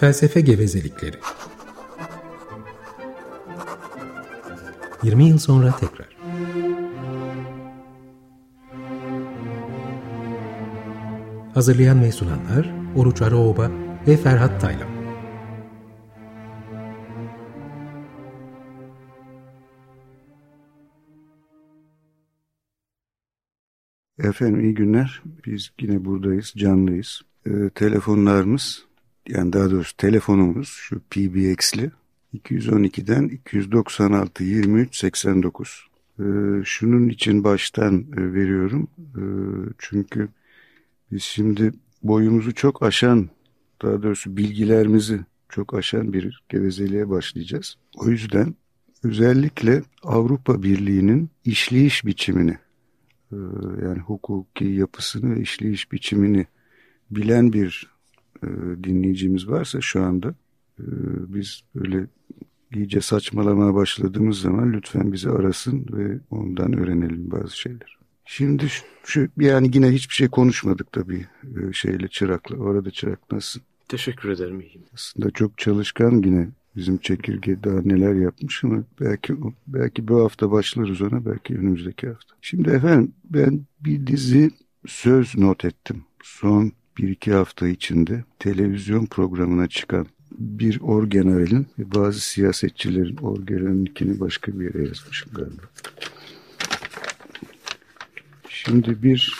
Felsefe gevezelikleri. 20 yıl sonra tekrar. Hazırlayan ve sunanlar Oruç Araoba ve Ferhat Taylan. Efendim iyi günler. Biz yine buradayız, canlıyız. Ee, telefonlarımız, yani daha doğrusu telefonumuz şu PBX'li 212'den 296 23 89. Ee, şunun için baştan e, veriyorum. Ee, çünkü biz şimdi boyumuzu çok aşan, daha doğrusu bilgilerimizi çok aşan bir gevezeliğe başlayacağız. O yüzden özellikle Avrupa Birliği'nin işleyiş biçimini e, yani hukuki yapısını ve işleyiş biçimini bilen bir e, dinleyicimiz varsa şu anda e, biz böyle iyice saçmalamaya başladığımız zaman lütfen bizi arasın ve ondan öğrenelim bazı şeyler. Şimdi şu, şu yani yine hiçbir şey konuşmadık tabii e, şeyle çırakla. Orada çırak nasılsın? Teşekkür ederim iyiyim. Aslında çok çalışkan yine bizim çekirge daha neler yapmış ama belki belki bu hafta başlarız ona belki önümüzdeki hafta. Şimdi efendim ben bir dizi söz not ettim. Son bir iki hafta içinde televizyon programına çıkan bir orgeneralin bazı siyasetçilerin orgeneralinkini başka bir yere yazmışım galiba. Şimdi bir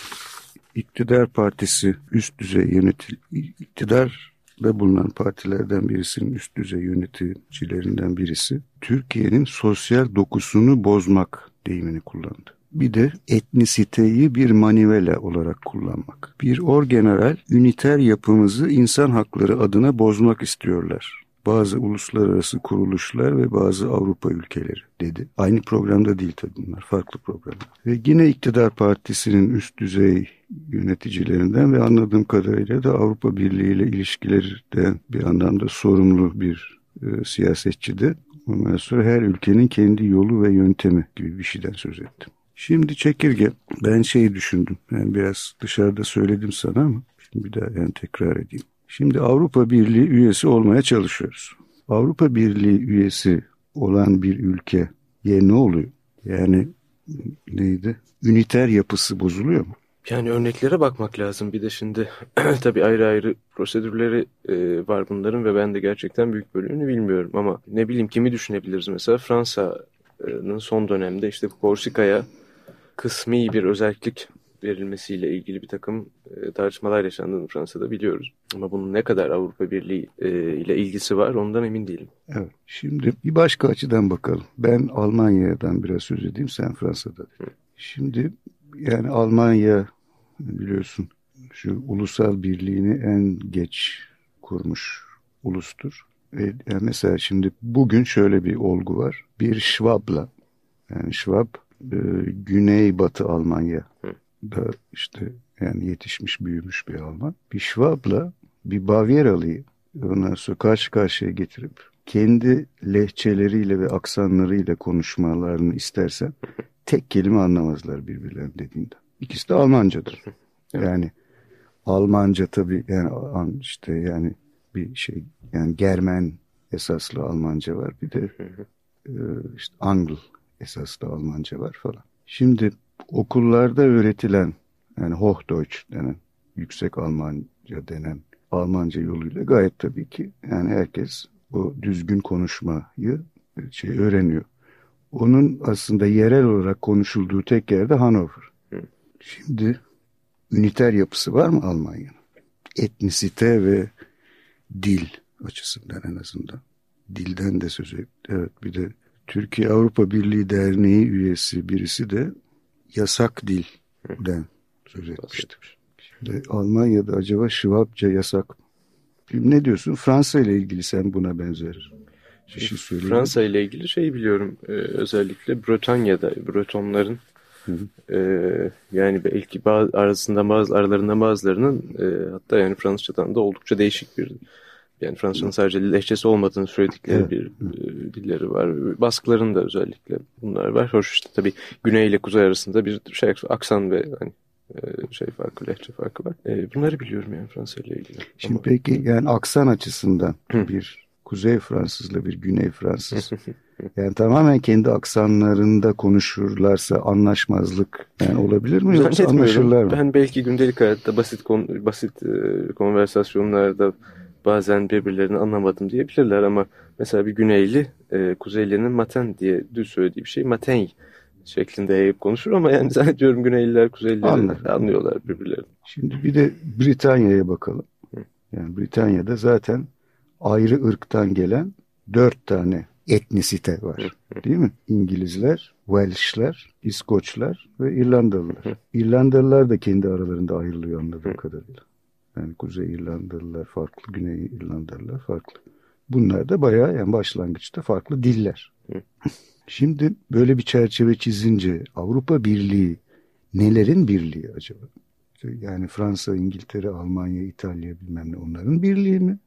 iktidar partisi üst düzey yönetil iktidarda bulunan partilerden birisinin üst düzey yöneticilerinden birisi Türkiye'nin sosyal dokusunu bozmak deyimini kullandı bir de etnisiteyi bir manivela olarak kullanmak. Bir orgeneral üniter yapımızı insan hakları adına bozmak istiyorlar. Bazı uluslararası kuruluşlar ve bazı Avrupa ülkeleri dedi. Aynı programda değil tabii bunlar farklı programlar. Ve yine iktidar partisinin üst düzey yöneticilerinden ve anladığım kadarıyla da Avrupa Birliği ile ilişkilerden bir anlamda sorumlu bir e, siyasetçi de ondan sonra her ülkenin kendi yolu ve yöntemi gibi bir şeyden söz ettim. Şimdi çekirge ben şeyi düşündüm. Yani biraz dışarıda söyledim sana ama şimdi bir daha yani tekrar edeyim. Şimdi Avrupa Birliği üyesi olmaya çalışıyoruz. Avrupa Birliği üyesi olan bir ülkeye ne oluyor? Yani neydi? Üniter yapısı bozuluyor mu? Yani örneklere bakmak lazım. Bir de şimdi tabii ayrı ayrı prosedürleri e, var bunların ve ben de gerçekten büyük bölümünü bilmiyorum. Ama ne bileyim kimi düşünebiliriz mesela Fransa'nın son dönemde işte Korsika'ya kısmi bir özellik verilmesiyle ilgili bir takım e, tartışmalar yaşandığını Fransa'da biliyoruz. Ama bunun ne kadar Avrupa Birliği e, ile ilgisi var ondan emin değilim. Evet. Şimdi bir başka açıdan bakalım. Ben Almanya'dan biraz söz edeyim, sen Fransa'da. Hı. Şimdi yani Almanya biliyorsun şu ulusal birliğini en geç kurmuş ulustur. Ve yani mesela şimdi bugün şöyle bir olgu var. Bir Schwab'la yani Schwab e, Güneybatı Almanya da işte yani yetişmiş büyümüş bir Alman. Bir Schwab'la bir Bavyeralı'yı sonra karşı karşıya getirip kendi lehçeleriyle ve aksanlarıyla konuşmalarını istersen tek kelime anlamazlar birbirlerinin dediğinde. İkisi de Almancadır. Yani Almanca tabii yani işte yani bir şey yani Germen esaslı Almanca var. Bir de e, işte Angl esaslı Almanca var falan. Şimdi okullarda öğretilen yani Hochdeutsch denen yüksek Almanca denen Almanca yoluyla gayet tabii ki yani herkes o düzgün konuşmayı şey öğreniyor. Onun aslında yerel olarak konuşulduğu tek yerde Hanover. Şimdi üniter yapısı var mı Almanya'nın? Etnisite ve dil açısından en azından. Dilden de söz et. Evet bir de Türkiye Avrupa Birliği Derneği üyesi birisi de yasak dilden söz etmiştir. Şimdi Almanya'da acaba Şivapça yasak mı? Ne diyorsun? Fransa ile ilgili sen buna benzer bir şey söyleyeyim. Fransa ile ilgili şey biliyorum. Ee, özellikle Bretanya'da Bretonların e, yani belki bazı, arasında bazı aralarında bazılarının e, hatta yani Fransızcadan da oldukça değişik bir yani Fransızcanın sadece lehçesi olmadığını söyledikleri evet. bir e, dilleri var. Baskıların da özellikle bunlar var. Hoş işte tabii güney ile kuzey arasında bir şey aksan ve hani e, şey farkı, lehçe farkı var. E, bunları biliyorum yani Fransa ile ilgili. Şimdi Ama... peki yani aksan açısından bir Kuzey Fransızla bir Güney Fransız yani tamamen kendi aksanlarında konuşurlarsa anlaşmazlık yani olabilir mi yoksa anlaşırlar mı? Ben belki gündelik hayatta basit kon, basit e, konversasyonlarda bazen birbirlerini anlamadım diyebilirler ama mesela bir Güneyli e, Kuzeyli'nin maten diye düz söylediği bir şey maten şeklinde yayıp konuşur ama yani zannediyorum Güneyliler Kuzeyliler Anlar. anlıyorlar birbirlerini. Şimdi bir de Britanya'ya bakalım. Yani Britanya'da zaten ayrı ırktan gelen dört tane etnisite var. Değil mi? İngilizler, Welshler, İskoçlar ve İrlandalılar. İrlandalılar da kendi aralarında ayrılıyor anladığım kadarıyla. Yani Kuzey İrlandalılar farklı, Güney İrlandalılar farklı. Bunlar da bayağı yani başlangıçta farklı diller. Şimdi böyle bir çerçeve çizince Avrupa Birliği nelerin birliği acaba? Yani Fransa, İngiltere, Almanya, İtalya bilmem ne onların birliği mi?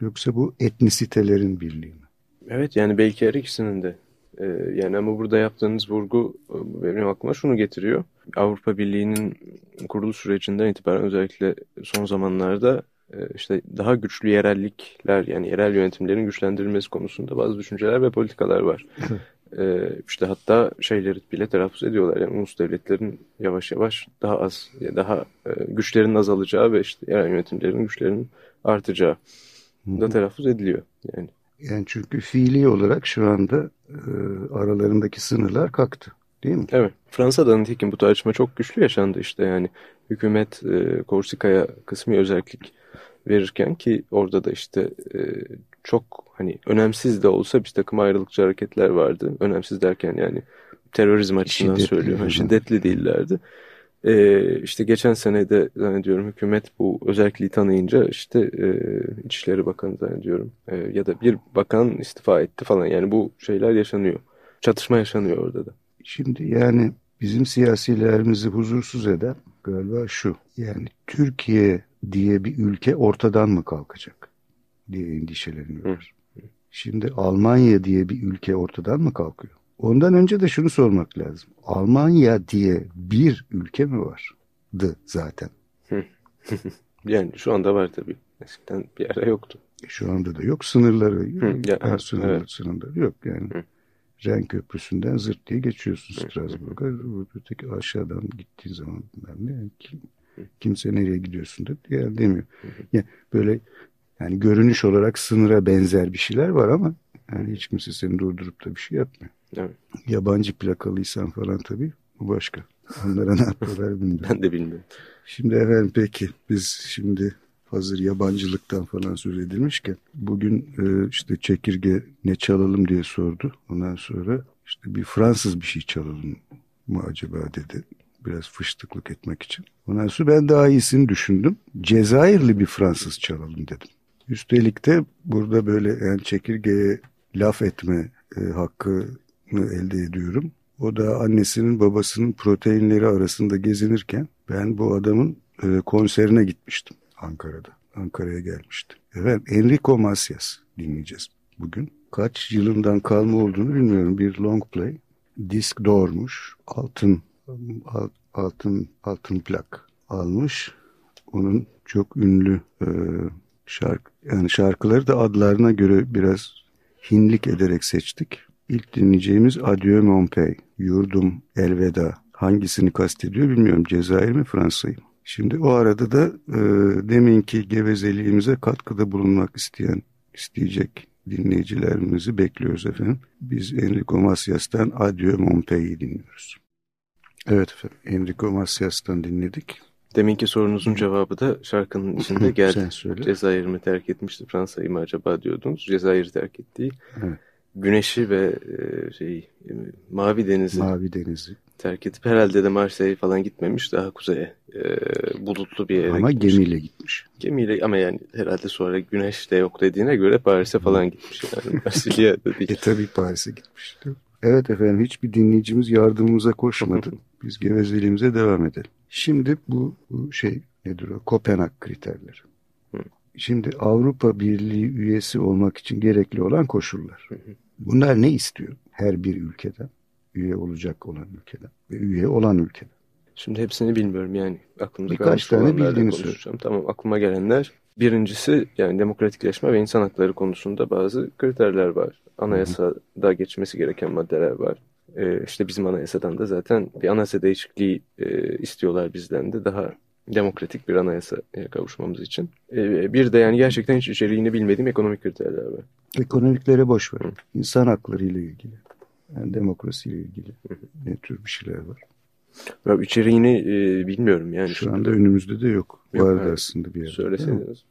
Yoksa bu etnisitelerin birliği mi? Evet yani belki her ikisinin de. Ee, yani ama burada yaptığınız vurgu e, benim aklıma şunu getiriyor. Avrupa Birliği'nin kuruluş sürecinden itibaren özellikle son zamanlarda e, işte daha güçlü yerellikler yani yerel yönetimlerin güçlendirilmesi konusunda bazı düşünceler ve politikalar var. ee, işte hatta şeyleri bile telaffuz ediyorlar. Yani ulus devletlerin yavaş yavaş daha az, daha e, güçlerin azalacağı ve işte yerel yönetimlerin güçlerinin artacağı da telaffuz ediliyor. Yani. Yani çünkü fiili olarak şu anda e, aralarındaki sınırlar kalktı. Değil mi? Evet. Fransa'da nitekim bu tartışma çok güçlü yaşandı işte yani. Hükümet e, Korsika'ya kısmi özellik verirken ki orada da işte e, çok hani önemsiz de olsa bir takım ayrılıkçı hareketler vardı. Önemsiz derken yani terörizm açısından şiddetli söylüyorum. Şiddetli değillerdi. Ee, işte geçen senede zannediyorum hükümet bu özelliği tanıyınca işte e, İçişleri Bakanı zannediyorum e, ya da bir bakan istifa etti falan. Yani bu şeyler yaşanıyor. Çatışma yaşanıyor orada da. Şimdi yani bizim siyasilerimizi huzursuz eden galiba şu. Yani Türkiye diye bir ülke ortadan mı kalkacak diye endişeleniyorlar. Şimdi Almanya diye bir ülke ortadan mı kalkıyor? Ondan önce de şunu sormak lazım. Almanya diye bir ülke mi vardı zaten? yani şu anda var tabii. Eskiden bir ara yoktu. Şu anda da yok. Sınırları yok. Ya, ha, sınırları, evet. sınırları yok. Yani Hı. Ren Köprüsü'nden zırt diye geçiyorsun Strasbourg'a. Öteki aşağıdan gittiğin zaman ne kim, kimse nereye gidiyorsun da diye demiyor. Yani böyle yani görünüş olarak sınıra benzer bir şeyler var ama yani hiç kimse seni durdurup da bir şey yapmıyor. Evet. Yabancı plakalıysan falan tabii bu başka. Onlara ne yapıyorlar bilmiyorum. ben de bilmiyorum. Şimdi efendim peki biz şimdi hazır yabancılıktan falan söz edilmişken bugün e, işte çekirge ne çalalım diye sordu. Ondan sonra işte bir Fransız bir şey çalalım mı acaba dedi. Biraz fıştıklık etmek için. Ondan sonra ben daha iyisini düşündüm. Cezayirli bir Fransız çalalım dedim. Üstelik de burada böyle yani çekirgeye laf etme e, hakkını elde ediyorum. O da annesinin babasının proteinleri arasında gezinirken ben bu adamın e, konserine gitmiştim Ankara'da. Ankara'ya gelmişti. Evet Enrico Macias dinleyeceğiz bugün. Kaç yılından kalma olduğunu bilmiyorum. Bir long play. Disk doğurmuş. Altın altın altın plak almış. Onun çok ünlü e, şarkı yani şarkıları da adlarına göre biraz hinlik ederek seçtik. İlk dinleyeceğimiz Adieu Mon Yurdum Elveda. Hangisini kastediyor bilmiyorum. Cezayir mi Fransa'yı mı? Şimdi o arada da e, deminki gevezeliğimize katkıda bulunmak isteyen, isteyecek dinleyicilerimizi bekliyoruz efendim. Biz Enrico Macias'tan Adieu Mon Pais'i dinliyoruz. Evet efendim Enrico Macias'tan dinledik. Deminki sorunuzun cevabı da şarkının içinde geldi. Cezayir mi terk etmişti Fransa'yı mı acaba diyordunuz. Cezayir'i terk ettiği. Evet. Güneşi ve e, şey e, Mavi Denizi. Mavi Denizi. Terk edip herhalde de Marseille falan gitmemiş. Daha kuzeye e, bulutlu bir yere Ama gitmiş. gemiyle gitmiş. Gemiyle ama yani herhalde sonra güneş de yok dediğine göre Paris'e falan gitmiş. Yani Marsilya'da değil. e tabii Paris'e gitmiş. Evet efendim hiçbir dinleyicimiz yardımımıza koşmadı. Biz gevezeliğimize devam edelim. Şimdi bu, bu şey nedir o? Kopenhag kriterleri. Şimdi Avrupa Birliği üyesi olmak için gerekli olan koşullar. Bunlar ne istiyor? Her bir ülkeden, üye olacak olan ülkeden ve üye olan ülkeden. Şimdi hepsini bilmiyorum yani aklımda Birkaç tane bildiğini söyle. Tamam aklıma gelenler. Birincisi yani demokratikleşme ve insan hakları konusunda bazı kriterler var. Anayasada geçmesi gereken maddeler var. Ee, işte bizim anayasadan da zaten bir anayasa değişikliği e, istiyorlar bizden de daha demokratik bir anayasaya kavuşmamız için. Ee, bir de yani gerçekten hiç içeriğini bilmediğim ekonomik kriterler var. Ekonomiklere boş ver. İnsan hakları ile ilgili. Yani demokrasiyle ilgili ne tür bir şeyler var? Ya içeriğini e, bilmiyorum yani. Şu anda önümüzde de yok. yok Vardı hayır. aslında bir yerde. Söyleseydiniz.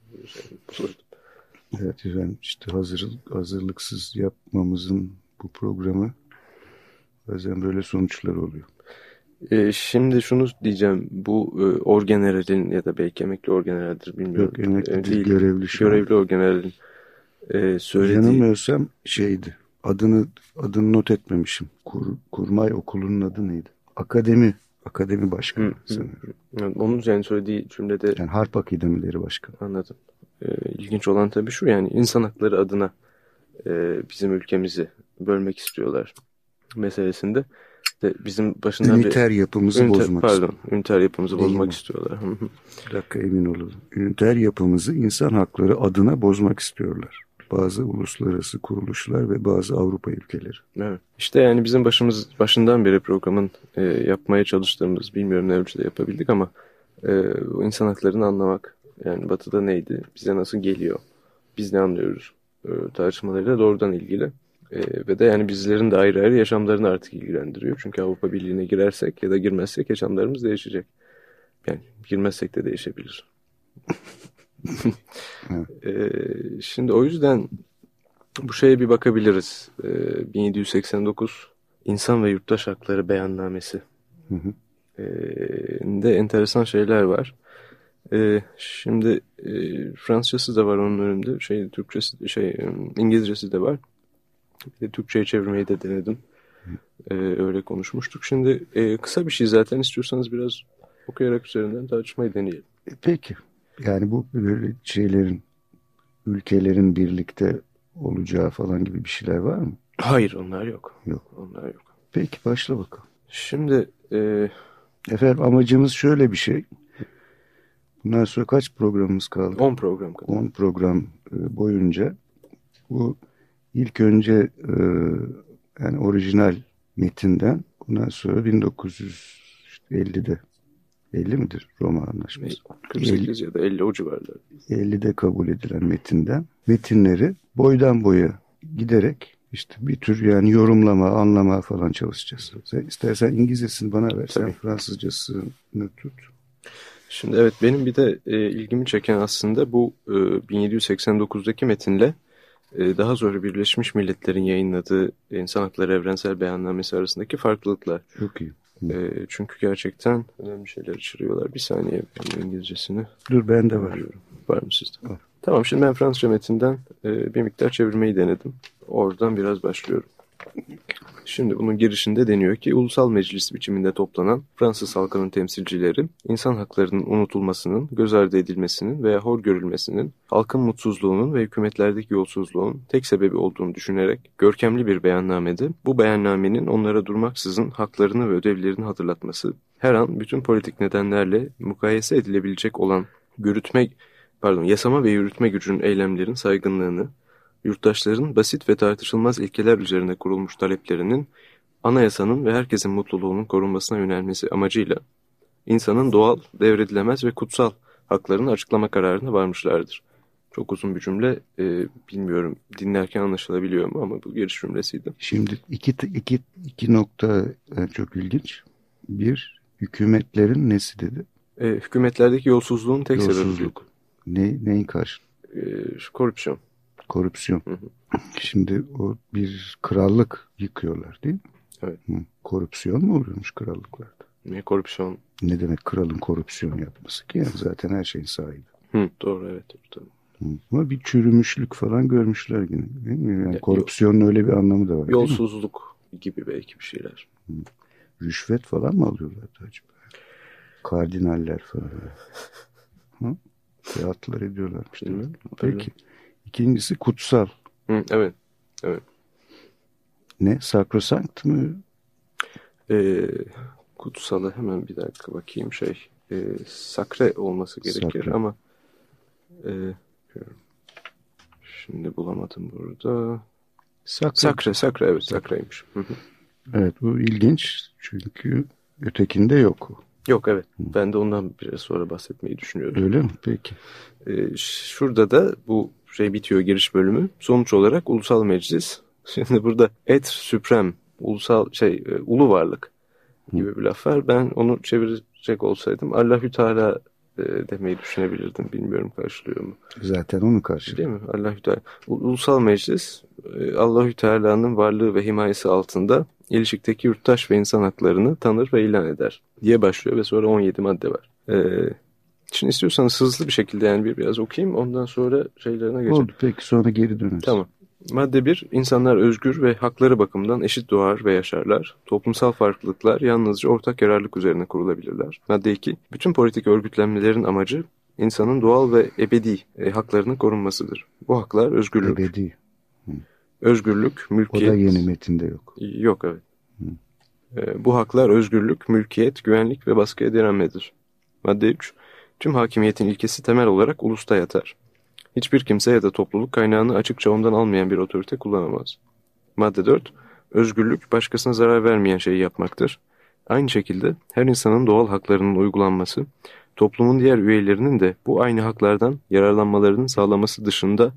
Evet ben işte hazır, hazırlıksız yapmamızın bu programı bazen böyle sonuçlar oluyor. E, şimdi şunu diyeceğim. Bu e, orgeneralin ya da belki emekli orgeneraldir bilmiyorum. Yok emekli e, değil, görevli şu Görevli orgeneralin e, söylediği... Yanılmıyorsam şeydi. Adını adını not etmemişim. Kur, kurmay okulunun adı neydi? Akademi Akademi Başkanı hı, sanıyorum. Hı. Onun yani söylediği cümlede... Yani Harp Akademileri Başkanı. Anladım. Ee, ilginç olan tabii şu yani insan hakları adına e, bizim ülkemizi bölmek istiyorlar meselesinde. De bizim başından üniter bir... yapımızı üniter, bozmak Pardon, üniter yapımızı Değil bozmak mi? istiyorlar. bir dakika emin olalım. Üniter yapımızı insan hakları adına bozmak istiyorlar bazı uluslararası kuruluşlar ve bazı Avrupa ülkeleri. Evet. İşte yani bizim başımız başından beri programın e, yapmaya çalıştığımız bilmiyorum ne ölçüde yapabildik ama e, insan haklarını anlamak yani batıda neydi bize nasıl geliyor biz ne anlıyoruz e, tartışmalarıyla doğrudan ilgili. E, ve de yani bizlerin de ayrı ayrı yaşamlarını artık ilgilendiriyor. Çünkü Avrupa Birliği'ne girersek ya da girmezsek yaşamlarımız değişecek. Yani girmezsek de değişebilir. ee, şimdi o yüzden bu şeye bir bakabiliriz. Ee, 1789 İnsan ve Yurttaş Hakları Beyannamesi. Hı hı. Ee, de enteresan şeyler var. Ee, şimdi e, Fransızcası da var onun önünde. Şey, Türkçesi, şey, İngilizcesi de var. Bir de Türkçe'ye çevirmeyi de denedim. Ee, öyle konuşmuştuk. Şimdi e, kısa bir şey zaten istiyorsanız biraz okuyarak üzerinden tartışmayı deneyelim. E, peki. Yani bu böyle şeylerin, ülkelerin birlikte olacağı falan gibi bir şeyler var mı? Hayır onlar yok. Yok. Onlar yok. Peki başla bakalım. Şimdi e... efendim amacımız şöyle bir şey. Bundan sonra kaç programımız kaldı? 10 program kaldı. 10 program e, boyunca bu ilk önce e, yani orijinal metinden ondan sonra 1950'de 50 midir Roma Anlaşması? 48 50, ya da 50 o civarlar. 50'de kabul edilen metinden metinleri boydan boya giderek işte bir tür yani yorumlama, anlama falan çalışacağız. Sen istersen İngilizcesini bana ver, sen Fransızcasını tut. Şimdi evet benim bir de e, ilgimi çeken aslında bu e, 1789'daki metinle e, daha sonra Birleşmiş Milletler'in yayınladığı İnsan Hakları Evrensel Beyannamesi arasındaki farklılıklar. Çok iyi. E, çünkü gerçekten önemli şeyler içeriyorlar. Bir saniye ben İngilizcesini. Dur ben de var. Var mı sizde? Var. Tamam şimdi ben Fransızca metinden e, bir miktar çevirmeyi denedim. Oradan biraz başlıyorum. Şimdi bunun girişinde deniyor ki ulusal meclis biçiminde toplanan Fransız halkının temsilcileri insan haklarının unutulmasının, göz ardı edilmesinin veya hor görülmesinin, halkın mutsuzluğunun ve hükümetlerdeki yolsuzluğun tek sebebi olduğunu düşünerek görkemli bir beyannamede bu beyannamenin onlara durmaksızın haklarını ve ödevlerini hatırlatması, her an bütün politik nedenlerle mukayese edilebilecek olan yürütme, pardon, yasama ve yürütme gücünün eylemlerin saygınlığını, yurttaşların basit ve tartışılmaz ilkeler üzerine kurulmuş taleplerinin anayasanın ve herkesin mutluluğunun korunmasına yönelmesi amacıyla insanın doğal, devredilemez ve kutsal haklarını açıklama kararına varmışlardır. Çok uzun bir cümle. E, bilmiyorum dinlerken anlaşılabiliyor mu ama bu giriş cümlesiydi. Şimdi iki, iki, iki nokta e, çok ilginç. Bir, hükümetlerin nesi dedi? E, hükümetlerdeki yolsuzluğun tek Yolsuzluk. sebebi. Ne, neyin karşı? E, korupsiyon korupsiyon. Hı hı. Şimdi o bir krallık yıkıyorlar değil mi? Evet. Hı. Korupsiyon mu oluyormuş krallıklarda? Ne korupsiyon? Ne demek kralın korupsiyon yapması ki? Yani zaten her şeyin sahibi. Hı, doğru evet. Doğru. Ama bir çürümüşlük falan görmüşler yine. Değil mi? Yani ya, korupsiyonun öyle bir anlamı da var. Yolsuzluk gibi belki bir şeyler. Hı. Rüşvet falan mı alıyorlar acaba? Kardinaller falan. Hı? Teatlar ediyorlarmış. Değil mi? Peki. İkincisi kutsal. Hı, evet. Evet. Ne? Sakrosankt mı? Ee, kutsalı hemen bir dakika bakayım şey e, sakre olması gerekir Sakre. ama e, şimdi bulamadım burada. Sakre. Sakre, sakre evet sakreymiş. Hı hı. Evet bu ilginç çünkü ötekinde yok. Yok evet ben de ondan biraz sonra bahsetmeyi düşünüyorum. Öyle mi? Peki. E, şurada da bu şey bitiyor giriş bölümü. Sonuç olarak ulusal meclis. Şimdi burada et suprem ulusal şey e, ulu varlık gibi bir laf var. Ben onu çevirecek olsaydım Allahü Teala e, demeyi düşünebilirdim. Bilmiyorum karşılıyor mu? Zaten onu karşı. Değil mi? Allahü Teala. Ulusal Meclis e, Allahü Teala'nın varlığı ve himayesi altında ilişikteki yurttaş ve insan haklarını tanır ve ilan eder diye başlıyor ve sonra 17 madde var. E, şimdi istiyorsanız hızlı bir şekilde yani bir biraz okuyayım ondan sonra şeylerine geçelim. Oldu peki sonra geri döneriz. Tamam. Madde 1. İnsanlar özgür ve hakları bakımından eşit doğar ve yaşarlar. Toplumsal farklılıklar yalnızca ortak yararlık üzerine kurulabilirler. Madde 2. Bütün politik örgütlenmelerin amacı insanın doğal ve ebedi e, haklarının korunmasıdır. Bu haklar özgürlük, Ebedi. özgürlük, O mülkiyet... da yeni metinde yok. Yok evet. E, bu haklar özgürlük, mülkiyet, güvenlik ve baskıya direnmedir. Madde 3. Tüm hakimiyetin ilkesi temel olarak ulusta yatar. Hiçbir kimse ya da topluluk kaynağını açıkça ondan almayan bir otorite kullanamaz. Madde 4. Özgürlük başkasına zarar vermeyen şeyi yapmaktır. Aynı şekilde her insanın doğal haklarının uygulanması, toplumun diğer üyelerinin de bu aynı haklardan yararlanmalarının sağlaması dışında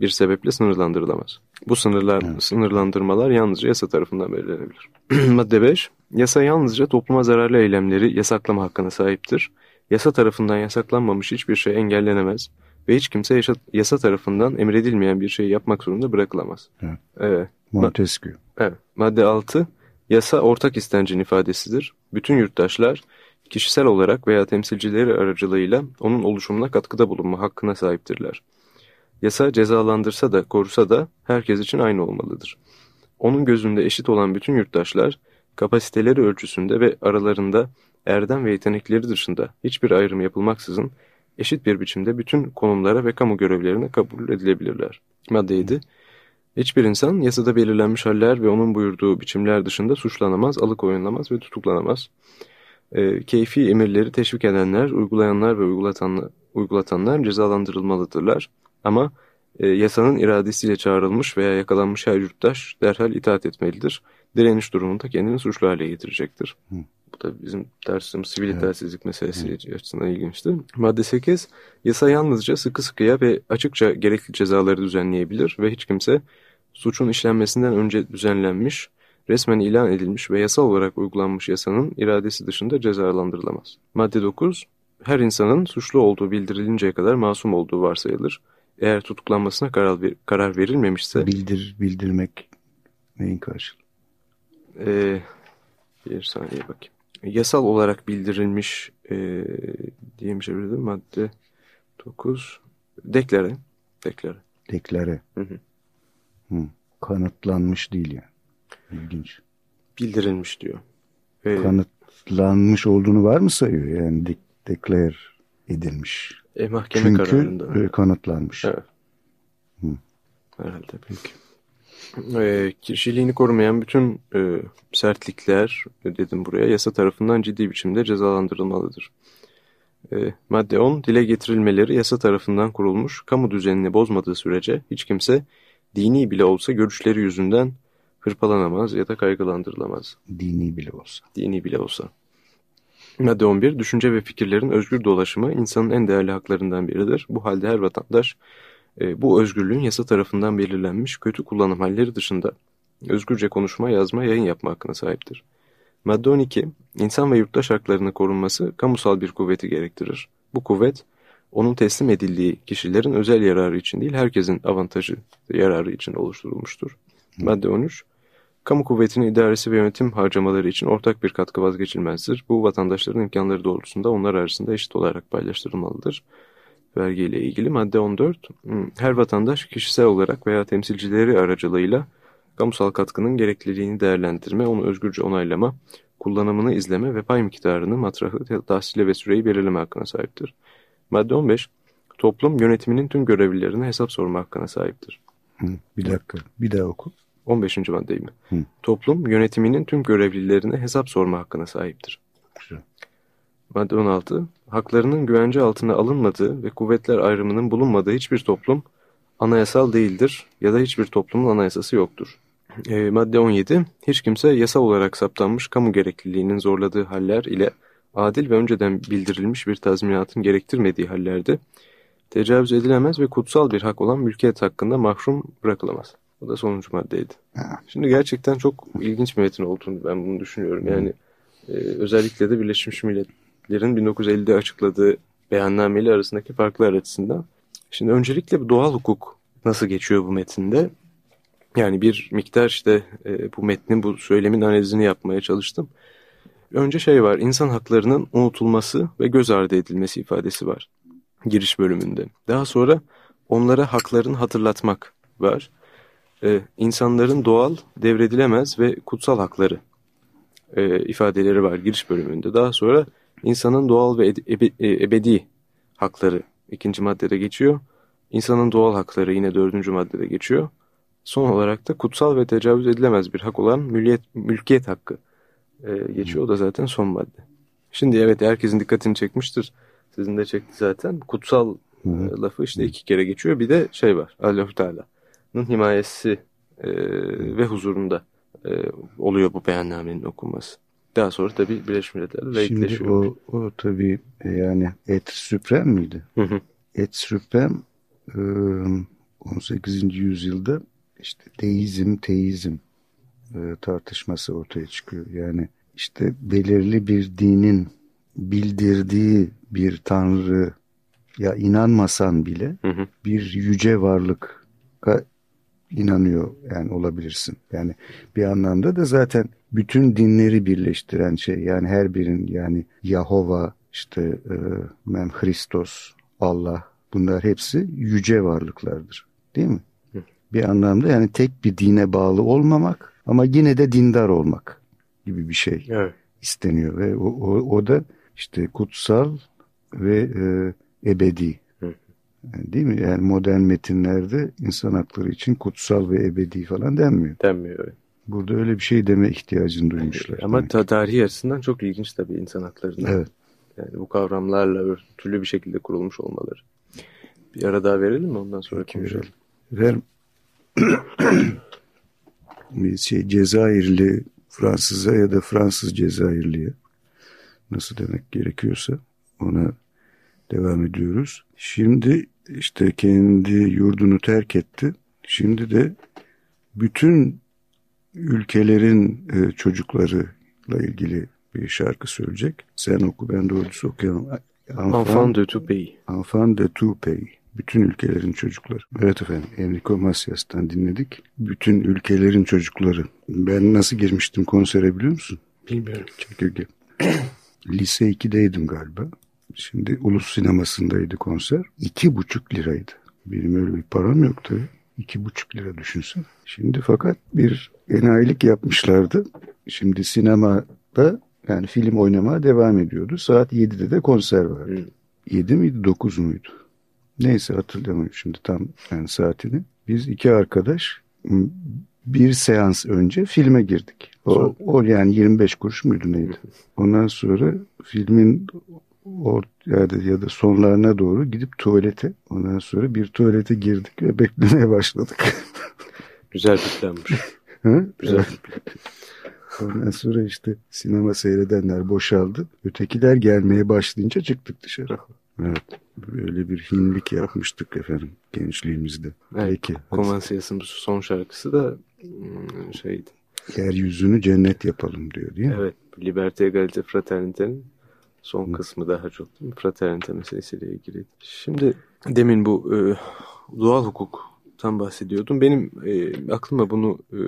bir sebeple sınırlandırılamaz. Bu sınırlar, sınırlandırmalar yalnızca yasa tarafından belirlenebilir. Madde 5. Yasa yalnızca topluma zararlı eylemleri yasaklama hakkına sahiptir. Yasa tarafından yasaklanmamış hiçbir şey engellenemez ve hiç kimse yaşa- yasa tarafından emredilmeyen bir şeyi yapmak zorunda bırakılamaz. Evet. Evet. Montesquieu. Evet. Madde 6. Yasa ortak istencin ifadesidir. Bütün yurttaşlar kişisel olarak veya temsilcileri aracılığıyla onun oluşumuna katkıda bulunma hakkına sahiptirler. Yasa cezalandırsa da korusa da herkes için aynı olmalıdır. Onun gözünde eşit olan bütün yurttaşlar kapasiteleri ölçüsünde ve aralarında erdem ve yetenekleri dışında hiçbir ayrım yapılmaksızın eşit bir biçimde bütün konumlara ve kamu görevlerine kabul edilebilirler. Madde 7. Hiçbir insan yasada belirlenmiş haller ve onun buyurduğu biçimler dışında suçlanamaz, alıkoyunlamaz ve tutuklanamaz. E, keyfi emirleri teşvik edenler, uygulayanlar ve uygulatanlar, uygulatanlar cezalandırılmalıdırlar. Ama e, yasanın iradesiyle çağrılmış veya yakalanmış her yurttaş derhal itaat etmelidir. Direniş durumunda kendini suçlu hale getirecektir. Hı. Bu da bizim dersimiz sivil itaatsizlik meselesi açısından ilginçti. Madde 8. Yasa yalnızca sıkı sıkıya ve açıkça gerekli cezaları düzenleyebilir ve hiç kimse suçun işlenmesinden önce düzenlenmiş, resmen ilan edilmiş ve yasal olarak uygulanmış yasanın iradesi dışında cezalandırılamaz. Madde 9. Her insanın suçlu olduğu bildirilinceye kadar masum olduğu varsayılır. Eğer tutuklanmasına karar, karar verilmemişse Bildir, bildirmek neyin karşılığı? Ee, bir saniye bakayım. Yasal olarak bildirilmiş e, diye mi çevirdim? Madde 9. Deklare. Deklare. Deklare. Hı hı. Hı. Kanıtlanmış değil yani. İlginç. Bildirilmiş diyor. Ee, Kanıtlanmış olduğunu var mı sayıyor? Yani de, declare edilmiş. e, mahkeme Çünkü kararında. e, kanıtlanmış. Evet. Hı. Herhalde peki. Ee, kişiliğini korumayan bütün e, sertlikler e, dedim buraya yasa tarafından ciddi biçimde cezalandırılmalıdır. E, madde 10 dile getirilmeleri yasa tarafından kurulmuş kamu düzenini bozmadığı sürece hiç kimse dini bile olsa görüşleri yüzünden hırpalanamaz ya da kaygılandırılamaz. Dini bile olsa. Dini bile olsa. Madde 11. Düşünce ve fikirlerin özgür dolaşımı insanın en değerli haklarından biridir. Bu halde her vatandaş e, bu özgürlüğün yasa tarafından belirlenmiş kötü kullanım halleri dışında özgürce konuşma, yazma, yayın yapma hakkına sahiptir. Madde 12. İnsan ve yurttaş haklarının korunması kamusal bir kuvveti gerektirir. Bu kuvvet onun teslim edildiği kişilerin özel yararı için değil herkesin avantajı yararı için oluşturulmuştur. Madde 13. Kamu kuvvetinin idaresi ve yönetim harcamaları için ortak bir katkı vazgeçilmezdir. Bu vatandaşların imkanları doğrultusunda onlar arasında eşit olarak paylaştırılmalıdır. Vergi ile ilgili madde 14. hmm, Her vatandaş kişisel olarak veya temsilcileri aracılığıyla kamusal katkının gerekliliğini değerlendirme, onu özgürce onaylama, kullanımını izleme ve pay miktarını, matrahı, tahsili ve süreyi belirleme hakkına sahiptir. Madde 15. Toplum yönetiminin tüm görevlilerine hesap sorma hakkına sahiptir. Hı. Bir dakika. Bir daha oku. 15. maddeyi mi? Hı. Toplum yönetiminin tüm görevlilerine hesap sorma hakkına sahiptir. Güzel. Madde 16. Haklarının güvence altına alınmadığı ve kuvvetler ayrımının bulunmadığı hiçbir toplum anayasal değildir ya da hiçbir toplumun anayasası yoktur. E, madde 17. Hiç kimse yasal olarak saptanmış kamu gerekliliğinin zorladığı haller ile adil ve önceden bildirilmiş bir tazminatın gerektirmediği hallerde tecavüz edilemez ve kutsal bir hak olan mülkiyet hakkında mahrum bırakılamaz. Bu da sonuncu maddeydi. Şimdi gerçekten çok ilginç bir metin olduğunu ben bunu düşünüyorum. Yani e, özellikle de Birleşmiş Milletler'in 1950'de açıkladığı beyannameyle arasındaki farklar açısından. Şimdi öncelikle bu doğal hukuk nasıl geçiyor bu metinde? Yani bir miktar işte e, bu metnin bu söylemin analizini yapmaya çalıştım. Önce şey var insan haklarının unutulması ve göz ardı edilmesi ifadesi var giriş bölümünde. Daha sonra onlara haklarını hatırlatmak var. Ee, insanların doğal, devredilemez ve kutsal hakları e, ifadeleri var giriş bölümünde. Daha sonra insanın doğal ve ebe, e, ebedi hakları ikinci maddede geçiyor. İnsanın doğal hakları yine dördüncü maddede geçiyor. Son olarak da kutsal ve tecavüz edilemez bir hak olan mülkiyet, mülkiyet hakkı e, geçiyor. O da zaten son madde. Şimdi evet herkesin dikkatini çekmiştir. Sizin de çekti zaten. Kutsal Hı -hı. lafı işte iki kere geçiyor. Bir de şey var. Allah-u Teala'nın himayesi e, ve huzurunda e, oluyor bu beyannamenin okunması. Daha sonra tabii Birleşmiş Milletler'de Şimdi o, o tabii e, yani et süprem miydi? Hı hı. Et süprem 18. yüzyılda işte deizm, teizm tartışması ortaya çıkıyor. Yani işte belirli bir dinin bildirdiği bir tanrı ya inanmasan bile hı hı. bir yüce varlık inanıyor yani olabilirsin. Yani bir anlamda da zaten bütün dinleri birleştiren şey yani her birin yani Yahova işte e, Mem Hristos Allah bunlar hepsi yüce varlıklardır. Değil mi? Hı. Bir anlamda yani tek bir dine bağlı olmamak ama yine de dindar olmak gibi bir şey evet. isteniyor ve o, o, o da işte kutsal ve e, ebedi. Yani değil mi? Yani modern metinlerde insan hakları için kutsal ve ebedi falan denmiyor. Denmiyor. Burada öyle bir şey deme ihtiyacını duymuşlar. Ama ta tarihi açısından çok ilginç tabii insan haklarının. Evet. Yani bu kavramlarla örtülü bir şekilde kurulmuş olmaları. Bir ara daha verelim mi ondan sonra Peki, konuşalım. Ver. bir şey Cezayirli Fransız'a ya da Fransız Cezayirli'ye nasıl demek gerekiyorsa ona devam ediyoruz. Şimdi işte kendi yurdunu terk etti. Şimdi de bütün ülkelerin e, çocuklarıyla ilgili bir şarkı söyleyecek. Sen oku ben doğrusu okuyalım. Enfant de tout pays. Enfant de tout pays. Bütün ülkelerin çocukları. Evet efendim Enrico Macias'tan dinledik. Bütün ülkelerin çocukları. Ben nasıl girmiştim konsere biliyor musun? Bilmiyorum. Çekirge. Lise 2'deydim galiba. Şimdi Ulus Sineması'ndaydı konser. İki buçuk liraydı. Benim öyle bir param yoktu. İki buçuk lira düşünsün. Şimdi fakat bir enayilik yapmışlardı. Şimdi sinemada yani film oynamaya devam ediyordu. Saat 7'de de konser vardı. Hmm. 7 miydi 9 muydu? Neyse hatırlamıyorum şimdi tam yani saatini. Biz iki arkadaş bir seans önce filme girdik. O, o yani 25 kuruş muydu neydi? Ondan sonra filmin or, yani ya da sonlarına doğru gidip tuvalete ondan sonra bir tuvalete girdik ve beklemeye başladık. Güzel bir planmış. Güzel. Ondan sonra işte sinema seyredenler boşaldı. Ötekiler gelmeye başlayınca çıktık dışarı. Evet. Böyle bir hinlik yapmıştık efendim gençliğimizde. Evet, Peki. Komansiyas'ın son şarkısı da hmm, şeydi. Yeryüzünü cennet yapalım diyor değil mi? Evet. Liberté, Egalite, Fraternite'nin son Hı. kısmı daha çok değil mi? Fraternite meselesiyle ilgili. Şimdi demin bu e, doğal hukuktan bahsediyordum. Benim e, aklıma bunu e,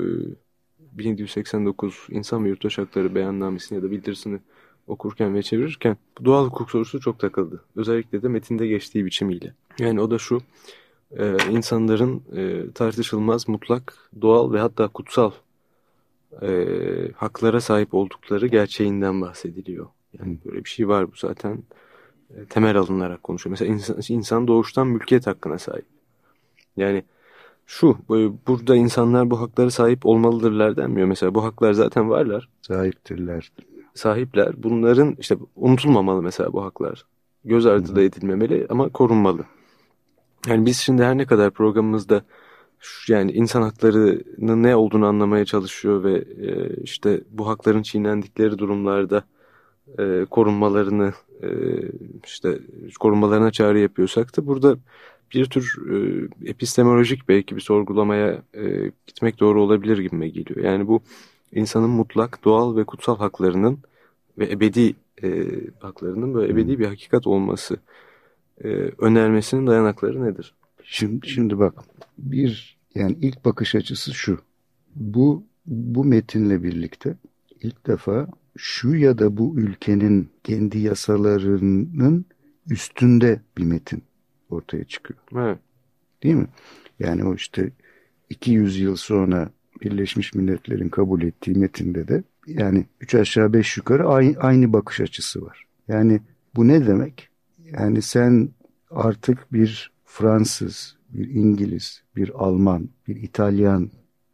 1789 İnsan ve Yurttaş Hakları Beyannamesini ya da bildirisini okurken ve çevirirken bu doğal hukuk sorusu çok takıldı. Özellikle de metinde geçtiği biçimiyle. Yani o da şu, e, insanların e, tartışılmaz, mutlak, doğal ve hatta kutsal e, haklara sahip oldukları gerçeğinden bahsediliyor. Yani böyle bir şey var bu zaten e, temel alınarak konuşuyor. Mesela insan, insan doğuştan mülkiyet hakkına sahip. Yani şu burada insanlar bu haklara sahip olmalıdırlar denmiyor. Mesela bu haklar zaten varlar. Sahiptirler. Sahipler. Bunların işte unutulmamalı mesela bu haklar. Göz ardı da edilmemeli ama korunmalı. Yani biz şimdi her ne kadar programımızda yani insan haklarının ne olduğunu anlamaya çalışıyor ve e, işte bu hakların çiğnendikleri durumlarda e, korunmalarını e, işte korunmalarına çağrı yapıyorsak da burada bir tür e, epistemolojik belki bir sorgulamaya e, gitmek doğru olabilir gibime geliyor. Yani bu insanın mutlak, doğal ve kutsal haklarının ve ebedi e, haklarının böyle ebedi bir hakikat olması e, önermesinin dayanakları nedir? Şimdi, şimdi bak bir yani ilk bakış açısı şu. Bu bu metinle birlikte ilk defa şu ya da bu ülkenin kendi yasalarının üstünde bir metin ortaya çıkıyor. Evet. Değil mi? Yani o işte 200 yıl sonra Birleşmiş Milletler'in kabul ettiği metinde de yani üç aşağı beş yukarı aynı, aynı bakış açısı var. Yani bu ne demek? Yani sen artık bir Fransız, bir İngiliz, bir Alman, bir İtalyan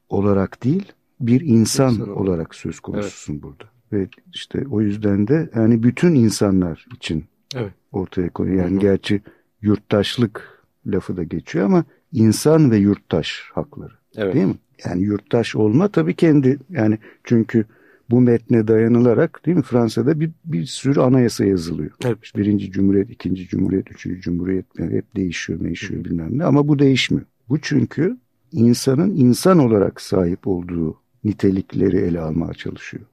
olarak değil, bir insan, insan olarak söz konususun evet. burada. Ve işte o yüzden de yani bütün insanlar için evet. ortaya koyuyor. Yani Hı -hı. gerçi yurttaşlık lafı da geçiyor ama insan ve yurttaş hakları. Evet. Değil mi? Yani yurttaş olma tabii kendi yani çünkü bu metne dayanılarak değil mi Fransa'da bir, bir sürü anayasa yazılıyor. Evet. İşte birinci cumhuriyet, ikinci cumhuriyet, üçüncü cumhuriyet hep değişiyor, değişiyor bilmem ne ama bu değişmiyor. Bu çünkü insanın insan olarak sahip olduğu nitelikleri ele almaya çalışıyor.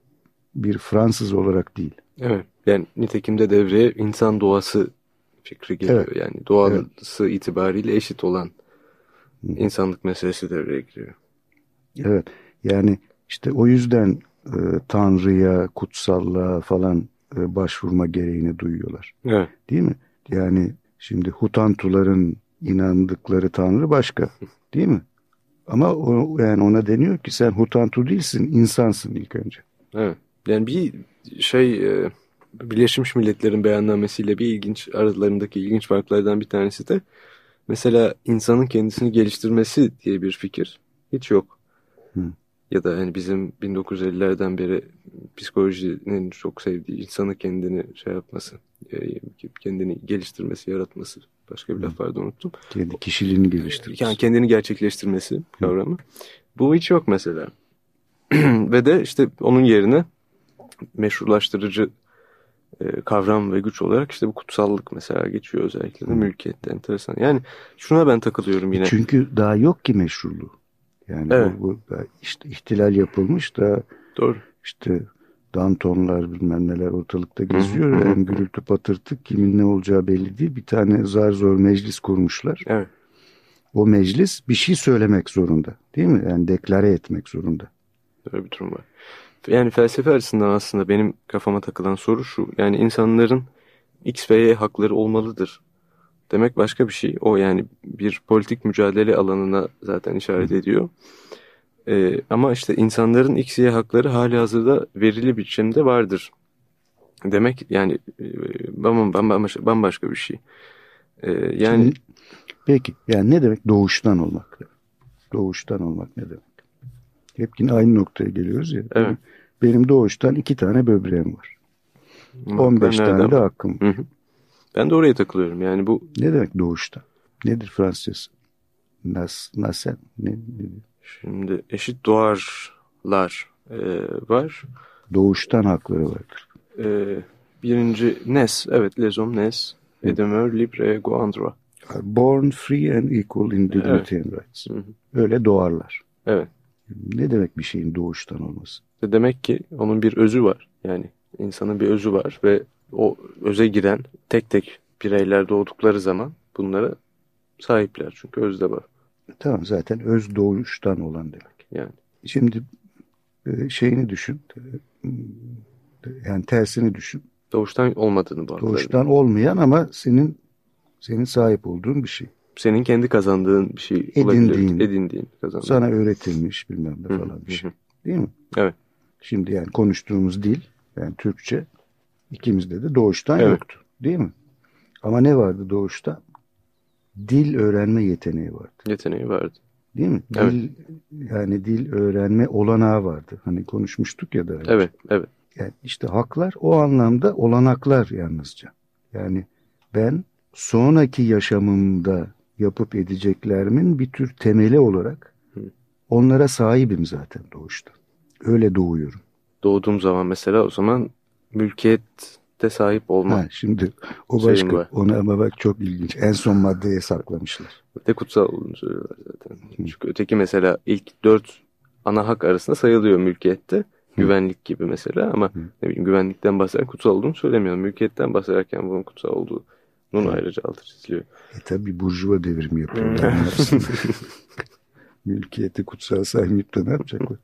Bir Fransız olarak değil. Evet. Yani nitekimde devreye insan doğası fikri geliyor. Evet. Yani doğası evet. itibariyle eşit olan insanlık meselesi devreye giriyor. Evet. Yani işte o yüzden e, Tanrı'ya, kutsallığa falan e, başvurma gereğini duyuyorlar. Evet. Değil mi? Yani şimdi Hutantuların inandıkları Tanrı başka. Değil mi? Ama o, yani ona deniyor ki sen Hutantu değilsin, insansın ilk önce. Evet. Yani bir şey e, Birleşmiş Milletler'in beyannamesiyle bir ilginç aralarındaki ilginç farklardan bir tanesi de mesela insanın kendisini geliştirmesi diye bir fikir hiç yok. Hı. Ya da hani bizim 1950'lerden beri psikolojinin çok sevdiği insanı kendini şey yapması, e, kendini geliştirmesi, yaratması. Başka bir laf vardı unuttum. Kendi kişiliğini geliştirmesi. Yani kendini gerçekleştirmesi kavramı. Hı. Bu hiç yok mesela. Ve de işte onun yerine meşrulaştırıcı kavram ve güç olarak işte bu kutsallık mesela geçiyor özellikle de mülkiyette enteresan. Yani şuna ben takılıyorum yine. Çünkü daha yok ki meşruluğu. Yani evet. bu, bu işte ihtilal yapılmış da Doğru. işte Dantonlar bilmem neler ortalıkta geziyor. yani gürültü patırtı kimin ne olacağı belli değil. Bir tane zar zor meclis kurmuşlar. Evet. O meclis bir şey söylemek zorunda. Değil mi? Yani deklare etmek zorunda. Öyle bir durum var. Yani felsefe açısından aslında benim kafama takılan soru şu. Yani insanların X ve Y hakları olmalıdır. Demek başka bir şey. O yani bir politik mücadele alanına zaten işaret ediyor. Ee, ama işte insanların X, Y hakları hali hazırda verili biçimde vardır. Demek yani e, bambaşka, bambaşka bir şey. Ee, yani Şimdi, Peki yani ne demek doğuştan olmak? Doğuştan olmak ne demek? Hep yine aynı noktaya geliyoruz ya. Evet. Benim doğuştan iki tane böbreğim var. Bak, 15 tane de hakkım. Hı hı. Ben de oraya takılıyorum. Yani bu ne demek doğuştan? Nedir Fransızcası? Nas, nasen ne, ne? Şimdi eşit doğarlar e, var. Doğuştan hakları vardır. E, birinci Nes, evet hommes nes et demeure libre ego droit. Born free and equal in dignity evet. and rights. Hı hı. Öyle doğarlar. Evet. Ne demek bir şeyin doğuştan olması? Demek ki onun bir özü var. Yani insanın bir özü var ve o öze giren tek tek bireyler doğdukları zaman bunlara sahipler. Çünkü özde var. Tamam zaten öz doğuştan olan demek. Yani. Şimdi e, şeyini düşün. Yani tersini düşün. Doğuştan olmadığını bu Doğuştan olmayan ama senin senin sahip olduğun bir şey senin kendi kazandığın bir şey edindiğin, olabilir. Edindiğin, kazandığın. Sana öğretilmiş bilmem ne falan bir şey. Değil mi? Evet. Şimdi yani konuştuğumuz dil, yani Türkçe ikimizde de doğuştan evet. yoktu. Değil mi? Ama ne vardı doğuşta? Dil öğrenme yeteneği vardı. Yeteneği vardı. Değil mi? Evet. Dil yani dil öğrenme olanağı vardı. Hani konuşmuştuk ya da. önce. Evet, evet. Yani işte haklar o anlamda olanaklar yalnızca. Yani ben sonraki yaşamımda yapıp edeceklerimin bir tür temeli olarak Hı. onlara sahibim zaten doğuşta. Öyle doğuyorum. Doğduğum zaman mesela o zaman mülkiyette sahip olma. Ha, şimdi o başka. var. Onu ama bak çok ilginç. En son maddeye saklamışlar. de kutsal olduğunu söylüyorlar zaten. Çünkü öteki mesela ilk dört ana hak arasında sayılıyor mülkiyette. Güvenlik gibi mesela ama ne bileyim güvenlikten bahsederken kutsal olduğunu söylemiyor. Mülkiyetten bahsederken bunun kutsal olduğu bunun ayrıca altı çiziliyor. E tabi burjuva devrimi yapıyorlar. Mülkiyeti kutsal saymayıp da ne yapacaklar?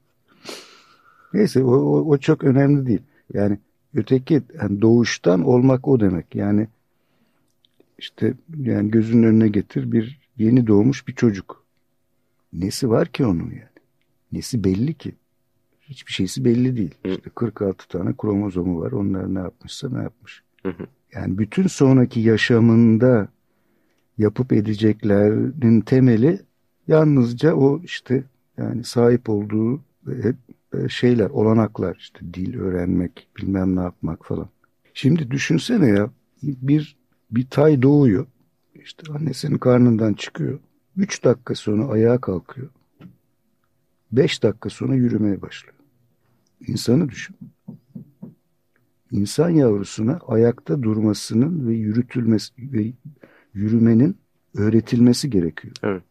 Neyse o, o, o çok önemli değil. Yani öteki yani doğuştan olmak o demek. Yani işte yani gözünün önüne getir bir yeni doğmuş bir çocuk. Nesi var ki onun yani? Nesi belli ki? Hiçbir şeysi belli değil. İşte 46 tane kromozomu var. Onlar ne yapmışsa ne yapmış. Yani bütün sonraki yaşamında yapıp edeceklerin temeli yalnızca o işte yani sahip olduğu e, şeyler, olanaklar işte dil öğrenmek, bilmem ne yapmak falan. Şimdi düşünsene ya bir bir tay doğuyor. İşte annesinin karnından çıkıyor. Üç dakika sonra ayağa kalkıyor. Beş dakika sonra yürümeye başlıyor. İnsanı düşün. İnsan yavrusuna ayakta durmasının ve yürütülmesi ve yürümenin öğretilmesi gerekiyor. Evet.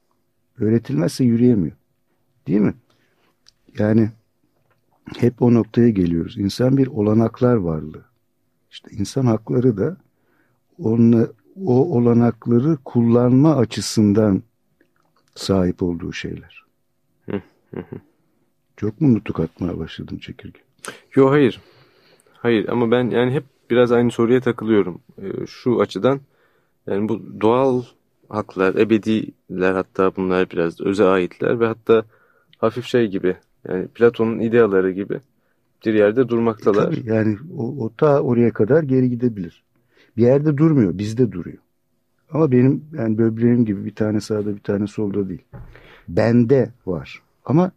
Öğretilmezse yürüyemiyor. Değil mi? Yani hep o noktaya geliyoruz. İnsan bir olanaklar varlığı. İşte insan hakları da onunla, o olanakları kullanma açısından sahip olduğu şeyler. Çok mu nutuk atmaya başladım çekirge? Yo hayır. Hayır ama ben yani hep biraz aynı soruya takılıyorum. Ee, şu açıdan yani bu doğal haklar, ebediler hatta bunlar biraz öze aitler ve hatta hafif şey gibi yani Platon'un ideaları gibi bir yerde durmaktalar. Tabii yani o, o ta oraya kadar geri gidebilir. Bir yerde durmuyor, bizde duruyor. Ama benim yani böbreğim gibi bir tane sağda bir tane solda değil. Bende var. Ama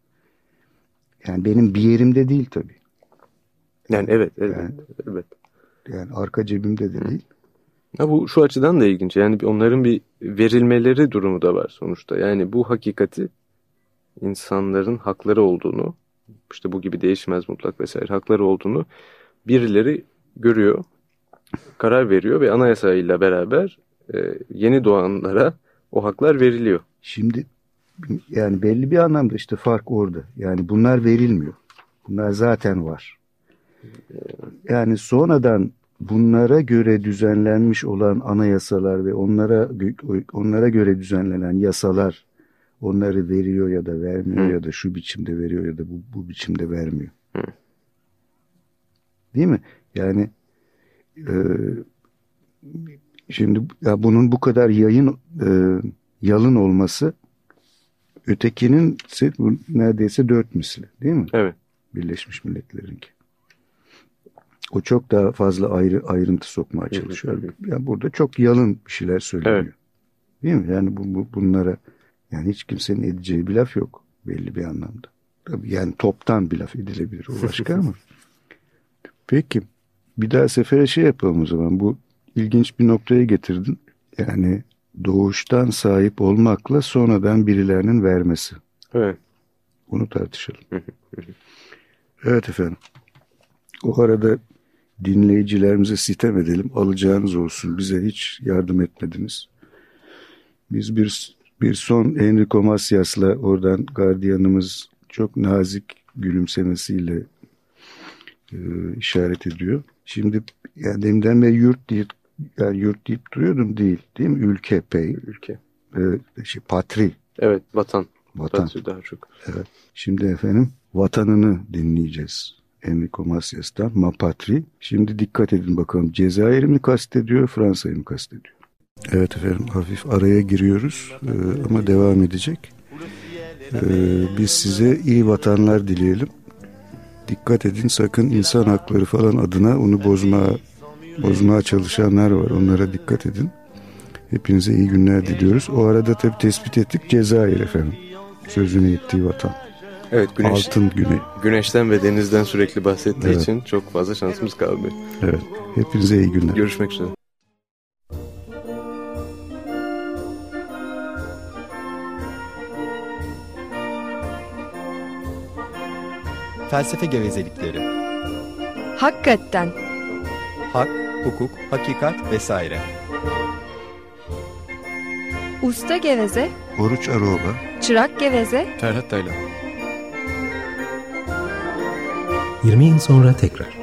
yani benim bir yerimde değil tabii. Yani evet, evet, Yani- evet. Yani arka cebimde de değil. Ha, bu şu açıdan da ilginç. Yani onların bir verilmeleri durumu da var sonuçta. Yani bu hakikati insanların hakları olduğunu, işte bu gibi değişmez mutlak vesaire hakları olduğunu birileri görüyor, karar veriyor ve anayasayla beraber e, yeni doğanlara o haklar veriliyor. Şimdi yani belli bir anlamda işte fark orada. Yani bunlar verilmiyor. Bunlar zaten var. Yani sonradan bunlara göre düzenlenmiş olan anayasalar ve onlara onlara göre düzenlenen yasalar onları veriyor ya da vermiyor Hı. ya da şu biçimde veriyor ya da bu, bu biçimde vermiyor. Hı. Değil mi? Yani e, şimdi ya bunun bu kadar yayın e, yalın olması ötekinin neredeyse dört misli değil mi? Evet. Birleşmiş Milletler'inki. O çok daha fazla ayrı ayrıntı sokmaya çalışıyor. Yani burada çok yalın bir şeyler söyleniyor. Evet. Değil mi? Yani bu, bu bunlara yani hiç kimsenin edeceği bir laf yok belli bir anlamda. Tabii yani toptan bir laf edilebilir o başka ama. Peki bir daha sefere şey yapalım o zaman. Bu ilginç bir noktaya getirdin. Yani doğuştan sahip olmakla sonradan birilerinin vermesi. Evet. Bunu tartışalım. evet efendim. O arada dinleyicilerimize sitem edelim. Alacağınız olsun. Bize hiç yardım etmediniz. Biz bir bir son Enrico Macias'la oradan gardiyanımız çok nazik gülümsemesiyle e, işaret ediyor. Şimdi yani deminden beri yurt deyip, yani yurt deyip duruyordum değil. Değil mi? Ülke, pey, Ülke. e, şey, patri, Evet. Vatan. vatan. Vatan. Daha çok. Şimdi efendim vatanını dinleyeceğiz. Enrico Macias'tan Ma Patri. Şimdi dikkat edin bakalım Cezayir'i mi kastediyor Fransa'yı mı kastediyor? Evet efendim hafif araya giriyoruz ee, ama devam edecek. Ee, biz size iyi vatanlar dileyelim. Dikkat edin sakın insan hakları falan adına onu bozmaya, bozmaya çalışanlar var. Onlara dikkat edin. Hepinize iyi günler diliyoruz. O arada tabii tespit ettik Cezayir efendim. sözünü ettiği vatan. Evet güneş, Altın güney. güneşten ve denizden sürekli bahsettiği Evet. için çok fazla şansımız kalmıyor. Evet. Hepinize iyi günler. Görüşmek üzere. Felsefe gevezelikleri. Hakikaten. Hak, hukuk, hakikat vesaire. Usta geveze, Oruç Aroğla. çırak geveze, Ferhat Taylan. 20 yıl sonra tekrar.